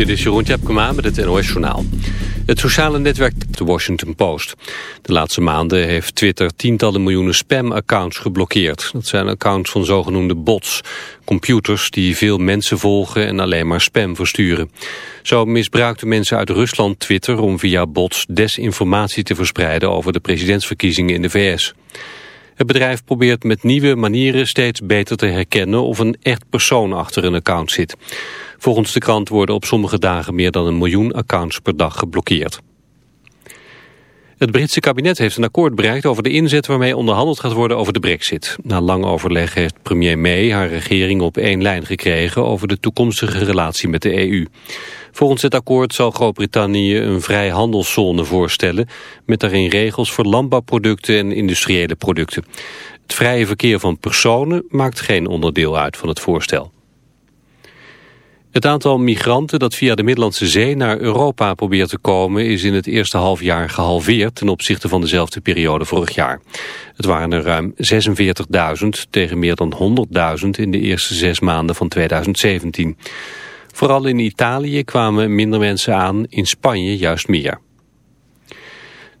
Dit is Jeroen Tjepkema met het NOS Journaal. Het sociale netwerk de Washington Post. De laatste maanden heeft Twitter tientallen miljoenen spam-accounts geblokkeerd. Dat zijn accounts van zogenoemde bots. Computers die veel mensen volgen en alleen maar spam versturen. Zo misbruikten mensen uit Rusland Twitter om via bots desinformatie te verspreiden over de presidentsverkiezingen in de VS. Het bedrijf probeert met nieuwe manieren steeds beter te herkennen of een echt persoon achter een account zit. Volgens de krant worden op sommige dagen meer dan een miljoen accounts per dag geblokkeerd. Het Britse kabinet heeft een akkoord bereikt over de inzet waarmee onderhandeld gaat worden over de brexit. Na lang overleg heeft premier May haar regering op één lijn gekregen over de toekomstige relatie met de EU. Volgens het akkoord zal Groot-Brittannië een vrijhandelszone voorstellen met daarin regels voor landbouwproducten en industriële producten. Het vrije verkeer van personen maakt geen onderdeel uit van het voorstel. Het aantal migranten dat via de Middellandse Zee naar Europa probeert te komen is in het eerste halfjaar gehalveerd ten opzichte van dezelfde periode vorig jaar. Het waren er ruim 46.000 tegen meer dan 100.000 in de eerste zes maanden van 2017. Vooral in Italië kwamen minder mensen aan, in Spanje juist meer.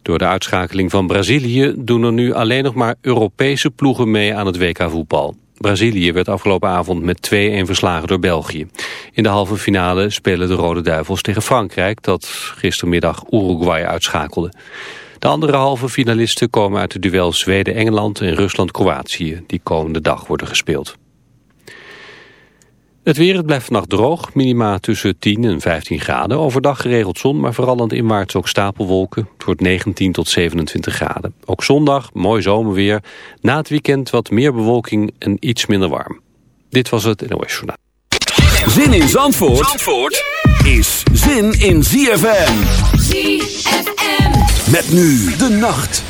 Door de uitschakeling van Brazilië doen er nu alleen nog maar Europese ploegen mee aan het WK voetbal. Brazilië werd afgelopen avond met 2-1 verslagen door België. In de halve finale spelen de Rode Duivels tegen Frankrijk... dat gistermiddag Uruguay uitschakelde. De andere halve finalisten komen uit de duel Zweden-Engeland en Rusland-Kroatië... die komende dag worden gespeeld. Het weer, het blijft vannacht droog. Minima tussen 10 en 15 graden. Overdag geregeld zon, maar vooral aan het inwaarts ook stapelwolken. Het wordt 19 tot 27 graden. Ook zondag, mooi zomerweer. Na het weekend wat meer bewolking en iets minder warm. Dit was het NOS Journaal. Zin in Zandvoort, Zandvoort is zin in ZFM. ZFM. Met nu de nacht.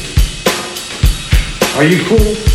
Are you cool?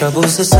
troubles aside.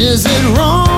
Is it wrong?